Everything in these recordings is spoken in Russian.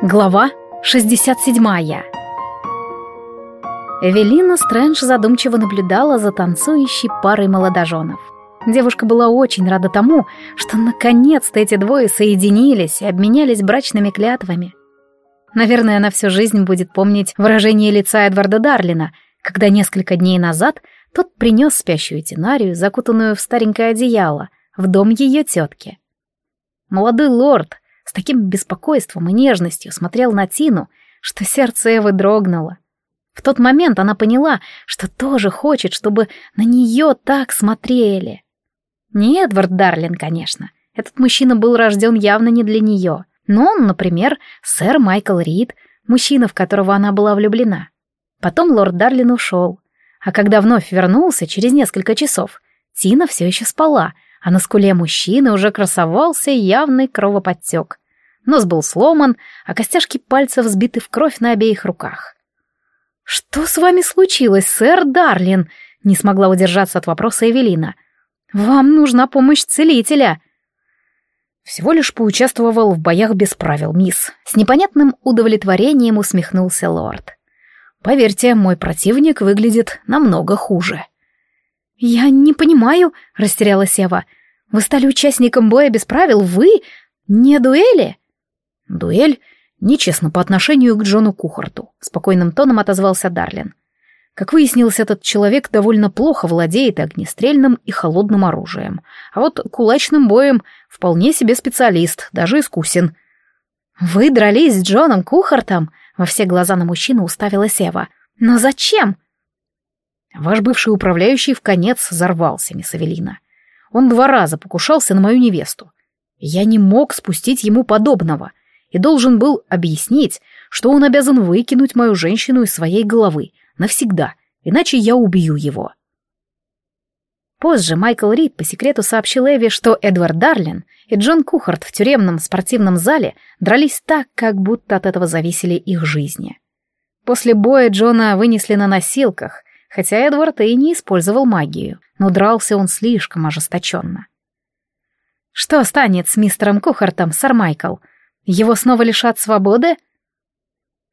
Глава 67 Эвелина Стрэндж задумчиво наблюдала за танцующей парой молодоженов. Девушка была очень рада тому, что наконец-то эти двое соединились и обменялись брачными клятвами. Наверное, она всю жизнь будет помнить выражение лица Эдварда Дарлина, когда несколько дней назад тот принес спящую Тинарию, закутанную в старенькое одеяло, в дом ее тетки. Молодой лорд — с таким беспокойством и нежностью смотрел на Тину, что сердце Эвы дрогнуло. В тот момент она поняла, что тоже хочет, чтобы на нее так смотрели. Не Эдвард Дарлин, конечно. Этот мужчина был рожден явно не для нее. Но он, например, сэр Майкл Рид, мужчина, в которого она была влюблена. Потом лорд Дарлин ушел. А когда вновь вернулся, через несколько часов, Тина все еще спала — а на скуле мужчины уже красовался явный кровоподтек. Нос был сломан, а костяшки пальцев сбиты в кровь на обеих руках. «Что с вами случилось, сэр Дарлин?» — не смогла удержаться от вопроса Эвелина. «Вам нужна помощь целителя». Всего лишь поучаствовал в боях без правил, мисс. С непонятным удовлетворением усмехнулся лорд. Поверьте, мой противник выглядит намного хуже. «Я не понимаю», — растерялась Ева. «Вы стали участником боя без правил, вы? Не дуэли?» «Дуэль нечестно по отношению к Джону Кухарту», — спокойным тоном отозвался Дарлин. Как выяснилось, этот человек довольно плохо владеет огнестрельным и холодным оружием, а вот кулачным боем вполне себе специалист, даже искусен. «Вы дрались с Джоном Кухартом?» — во все глаза на мужчину уставилась Ева. «Но зачем?» Ваш бывший управляющий в конец взорвался, мисс Эвелина. Он два раза покушался на мою невесту. Я не мог спустить ему подобного и должен был объяснить, что он обязан выкинуть мою женщину из своей головы навсегда, иначе я убью его. Позже Майкл Рид по секрету сообщил Эви, что Эдвард Дарлин и Джон Кухарт в тюремном спортивном зале дрались так, как будто от этого зависели их жизни. После боя Джона вынесли на носилках, хотя Эдвард и не использовал магию, но дрался он слишком ожесточенно. «Что станет с мистером Кухартом, сэр Майкл? Его снова лишат свободы?»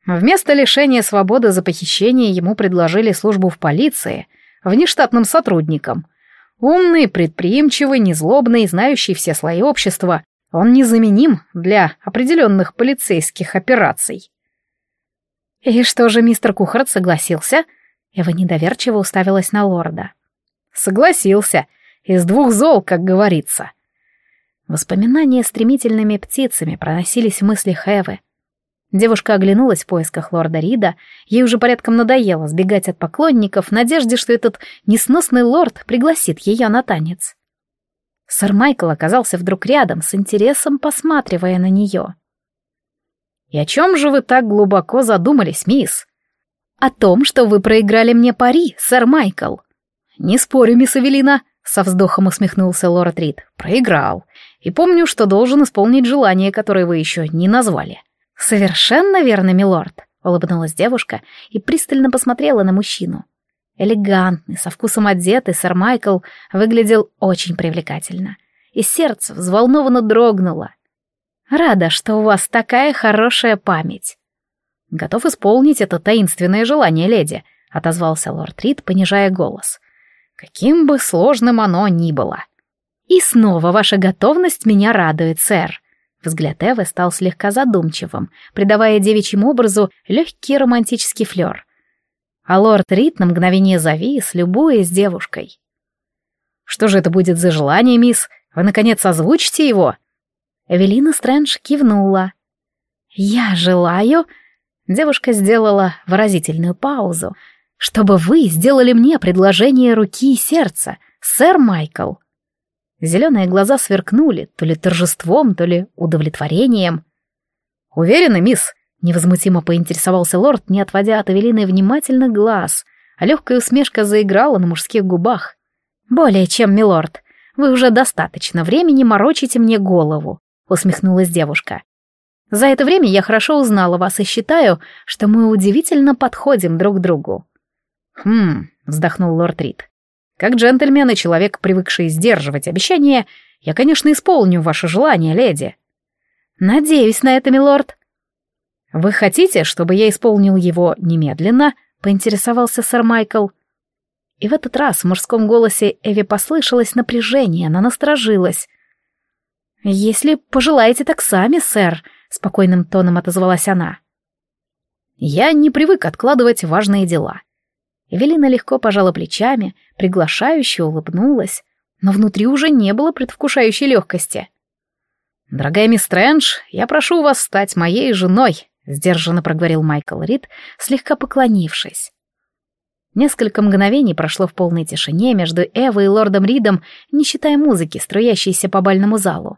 Вместо лишения свободы за похищение ему предложили службу в полиции, внештатным сотрудником. Умный, предприимчивый, незлобный, знающий все слои общества, он незаменим для определенных полицейских операций. И что же мистер Кухарт согласился? Эва недоверчиво уставилась на лорда. «Согласился. Из двух зол, как говорится». Воспоминания стремительными птицами проносились в мыслях Эвы. Девушка оглянулась в поисках лорда Рида, ей уже порядком надоело сбегать от поклонников в надежде, что этот несносный лорд пригласит ее на танец. Сэр Майкл оказался вдруг рядом, с интересом посматривая на нее. «И о чем же вы так глубоко задумались, мисс?» «О том, что вы проиграли мне пари, сэр Майкл». «Не спорю, мисс Эвелина», — со вздохом усмехнулся лорд Рид. «Проиграл. И помню, что должен исполнить желание, которое вы еще не назвали». «Совершенно верно, милорд», — улыбнулась девушка и пристально посмотрела на мужчину. Элегантный, со вкусом одетый сэр Майкл выглядел очень привлекательно. И сердце взволнованно дрогнуло. «Рада, что у вас такая хорошая память». «Готов исполнить это таинственное желание, леди», — отозвался лорд Рид, понижая голос. «Каким бы сложным оно ни было». «И снова ваша готовность меня радует, сэр». Взгляд Эвы стал слегка задумчивым, придавая девичьему образу легкий романтический флер. А лорд Рид на мгновение завис, любуясь девушкой. «Что же это будет за желание, мисс? Вы, наконец, озвучите его?» Эвелина Стрэндж кивнула. «Я желаю...» Девушка сделала выразительную паузу. «Чтобы вы сделали мне предложение руки и сердца, сэр Майкл». Зеленые глаза сверкнули, то ли торжеством, то ли удовлетворением. «Уверена, мисс?» — невозмутимо поинтересовался лорд, не отводя от Эвелины внимательных глаз, а легкая усмешка заиграла на мужских губах. «Более чем, милорд. Вы уже достаточно времени морочите мне голову», — усмехнулась девушка. За это время я хорошо узнала вас и считаю, что мы удивительно подходим друг другу». «Хм», — вздохнул лорд Рид. «Как джентльмен и человек, привыкший сдерживать обещания, я, конечно, исполню ваше желание, леди». «Надеюсь на это, милорд». «Вы хотите, чтобы я исполнил его немедленно?» — поинтересовался сэр Майкл. И в этот раз в мужском голосе Эви послышалось напряжение, она насторожилась. «Если пожелаете, так сами, сэр», — спокойным тоном отозвалась она. «Я не привык откладывать важные дела». Эвелина легко пожала плечами, приглашающе улыбнулась, но внутри уже не было предвкушающей легкости. «Дорогая мисс Стрэндж, я прошу вас стать моей женой», — сдержанно проговорил Майкл Рид, слегка поклонившись. Несколько мгновений прошло в полной тишине между Эвой и лордом Ридом, не считая музыки, струящейся по бальному залу.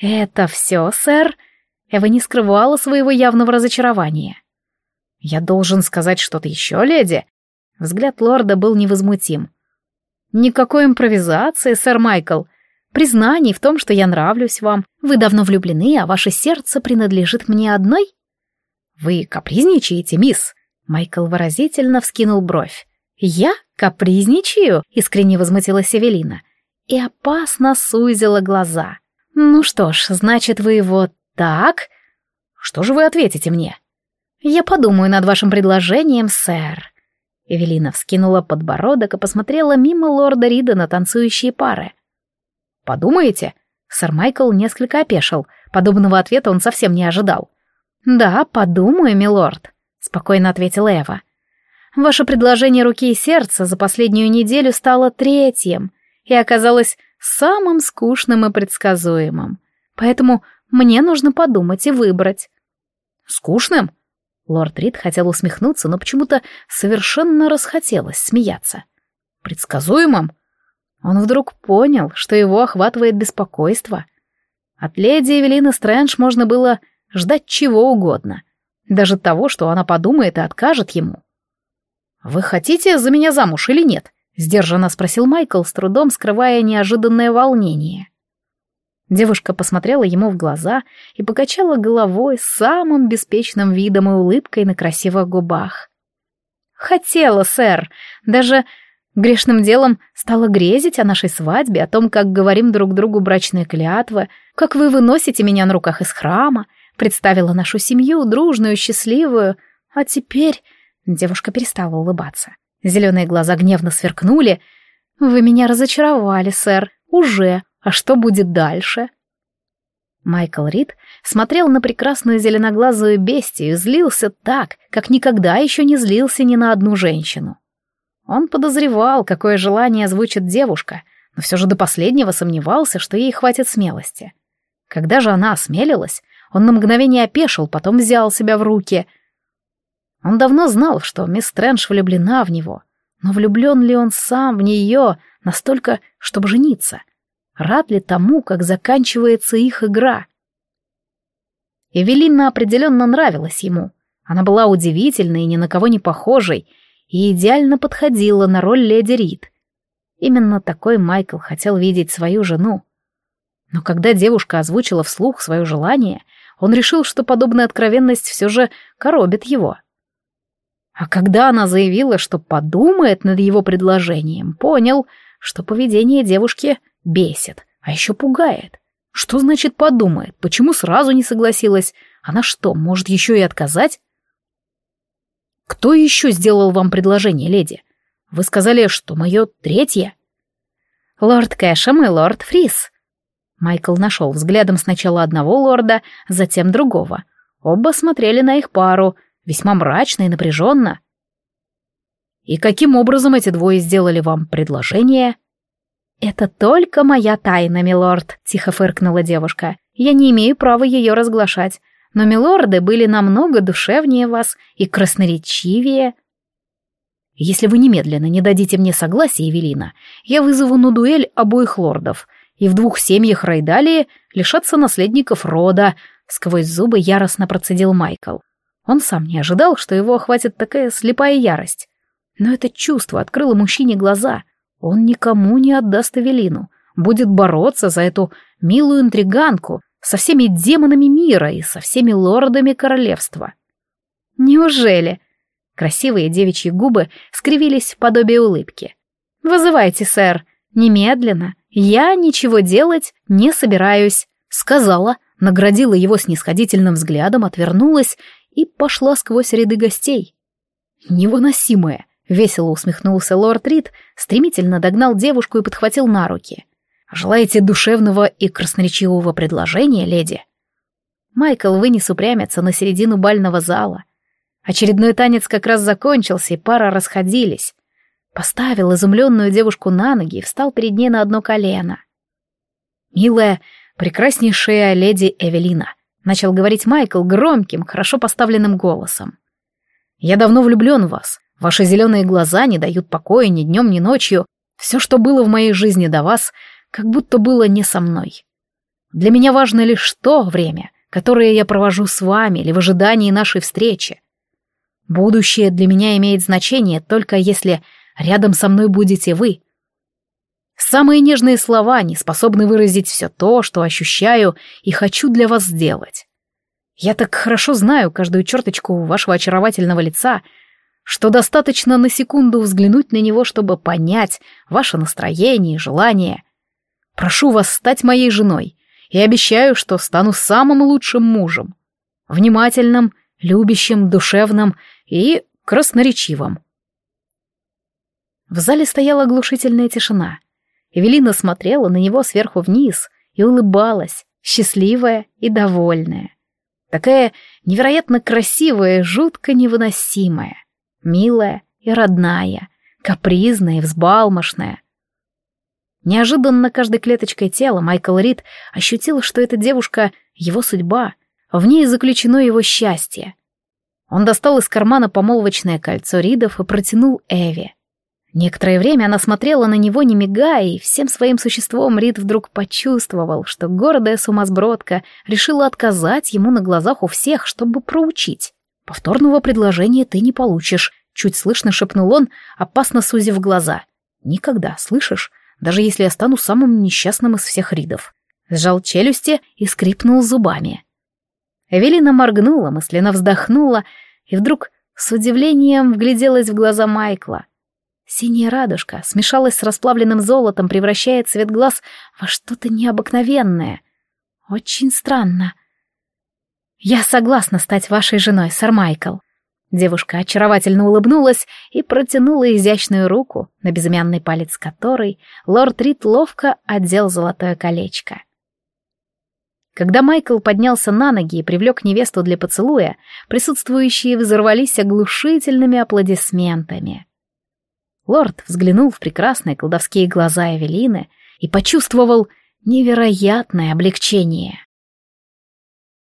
«Это все, сэр?» Эва не скрывала своего явного разочарования. «Я должен сказать что-то еще, леди?» Взгляд лорда был невозмутим. «Никакой импровизации, сэр Майкл. Признаний в том, что я нравлюсь вам. Вы давно влюблены, а ваше сердце принадлежит мне одной?» «Вы капризничаете, мисс?» Майкл выразительно вскинул бровь. «Я капризничаю?» — искренне возмутилась Эвелина. И опасно сузила глаза. «Ну что ж, значит, вы его так...» «Что же вы ответите мне?» «Я подумаю над вашим предложением, сэр». Эвелина вскинула подбородок и посмотрела мимо лорда Рида на танцующие пары. «Подумаете?» Сэр Майкл несколько опешил. Подобного ответа он совсем не ожидал. «Да, подумаю, милорд», — спокойно ответила Эва. «Ваше предложение руки и сердца за последнюю неделю стало третьим и оказалось самым скучным и предсказуемым. Поэтому мне нужно подумать и выбрать». «Скучным?» Лорд Рид хотел усмехнуться, но почему-то совершенно расхотелось смеяться. «Предсказуемым?» Он вдруг понял, что его охватывает беспокойство. От леди Эвелины Стрэндж можно было ждать чего угодно, даже того, что она подумает и откажет ему. «Вы хотите за меня замуж или нет?» — сдержанно спросил Майкл, с трудом скрывая неожиданное волнение. Девушка посмотрела ему в глаза и покачала головой с самым беспечным видом и улыбкой на красивых губах. «Хотела, сэр. Даже грешным делом стала грезить о нашей свадьбе, о том, как говорим друг другу брачные клятвы, как вы выносите меня на руках из храма, представила нашу семью, дружную, счастливую. А теперь...» Девушка перестала улыбаться. Зеленые глаза гневно сверкнули. «Вы меня разочаровали, сэр. Уже. А что будет дальше?» Майкл Рид смотрел на прекрасную зеленоглазую бестию и злился так, как никогда еще не злился ни на одну женщину. Он подозревал, какое желание озвучит девушка, но все же до последнего сомневался, что ей хватит смелости. Когда же она осмелилась, он на мгновение опешил, потом взял себя в руки. Он давно знал, что мисс Стрэндж влюблена в него, но влюблен ли он сам в нее настолько, чтобы жениться? Рад ли тому, как заканчивается их игра? Эвелина определенно нравилась ему. Она была удивительной и ни на кого не похожей, и идеально подходила на роль леди Рид. Именно такой Майкл хотел видеть свою жену. Но когда девушка озвучила вслух свое желание, он решил, что подобная откровенность все же коробит его. А когда она заявила, что подумает над его предложением, понял, что поведение девушки Бесит, а еще пугает. Что значит подумает? Почему сразу не согласилась? Она что, может еще и отказать? Кто еще сделал вам предложение, леди? Вы сказали, что мое третье? Лорд Кэшем и лорд Фрис. Майкл нашел взглядом сначала одного лорда, затем другого. Оба смотрели на их пару, весьма мрачно и напряженно. И каким образом эти двое сделали вам предложение? — «Это только моя тайна, милорд», — тихо фыркнула девушка. «Я не имею права ее разглашать, но милорды были намного душевнее вас и красноречивее». «Если вы немедленно не дадите мне согласия, Евелина, я вызову на дуэль обоих лордов, и в двух семьях Райдалии лишатся наследников рода», — сквозь зубы яростно процедил Майкл. Он сам не ожидал, что его охватит такая слепая ярость. Но это чувство открыло мужчине глаза — он никому не отдаст Эвелину, будет бороться за эту милую интриганку со всеми демонами мира и со всеми лордами королевства. Неужели? Красивые девичьи губы скривились в подобие улыбки. «Вызывайте, сэр, немедленно. Я ничего делать не собираюсь», — сказала, наградила его снисходительным взглядом, отвернулась и пошла сквозь ряды гостей. «Невыносимое!» — весело усмехнулся лорд Рид, стремительно догнал девушку и подхватил на руки. «Желаете душевного и красноречивого предложения, леди?» Майкл вынес упрямиться на середину бального зала. Очередной танец как раз закончился, и пара расходились. Поставил изумленную девушку на ноги и встал перед ней на одно колено. «Милая, прекраснейшая леди Эвелина», — начал говорить Майкл громким, хорошо поставленным голосом. «Я давно влюблен в вас. Ваши зеленые глаза не дают покоя ни днем, ни ночью. Все, что было в моей жизни до вас, как будто было не со мной. Для меня важно лишь то время, которое я провожу с вами или в ожидании нашей встречи. Будущее для меня имеет значение только если рядом со мной будете вы. Самые нежные слова не способны выразить все то, что ощущаю и хочу для вас сделать. Я так хорошо знаю каждую черточку вашего очаровательного лица, что достаточно на секунду взглянуть на него, чтобы понять ваше настроение и желание. Прошу вас стать моей женой и обещаю, что стану самым лучшим мужем. Внимательным, любящим, душевным и красноречивым. В зале стояла оглушительная тишина. Эвелина смотрела на него сверху вниз и улыбалась, счастливая и довольная. Такая невероятно красивая, жутко невыносимая, милая и родная, капризная и взбалмошная. Неожиданно каждой клеточкой тела Майкл Рид ощутил, что эта девушка — его судьба, в ней заключено его счастье. Он достал из кармана помолвочное кольцо Ридов и протянул Эви. Некоторое время она смотрела на него, не мигая, и всем своим существом Рид вдруг почувствовал, что гордая сумасбродка решила отказать ему на глазах у всех, чтобы проучить. «Повторного предложения ты не получишь», — чуть слышно шепнул он, опасно сузив глаза. «Никогда, слышишь? Даже если я стану самым несчастным из всех Ридов». Сжал челюсти и скрипнул зубами. Эвелина моргнула, мысленно вздохнула, и вдруг с удивлением вгляделась в глаза Майкла — Синяя радужка смешалась с расплавленным золотом, превращая цвет глаз во что-то необыкновенное. Очень странно. «Я согласна стать вашей женой, сэр Майкл». Девушка очаровательно улыбнулась и протянула изящную руку, на безымянный палец которой лорд Рид ловко отдел золотое колечко. Когда Майкл поднялся на ноги и привлек невесту для поцелуя, присутствующие взорвались оглушительными аплодисментами. Лорд взглянул в прекрасные колдовские глаза Эвелины и почувствовал невероятное облегчение.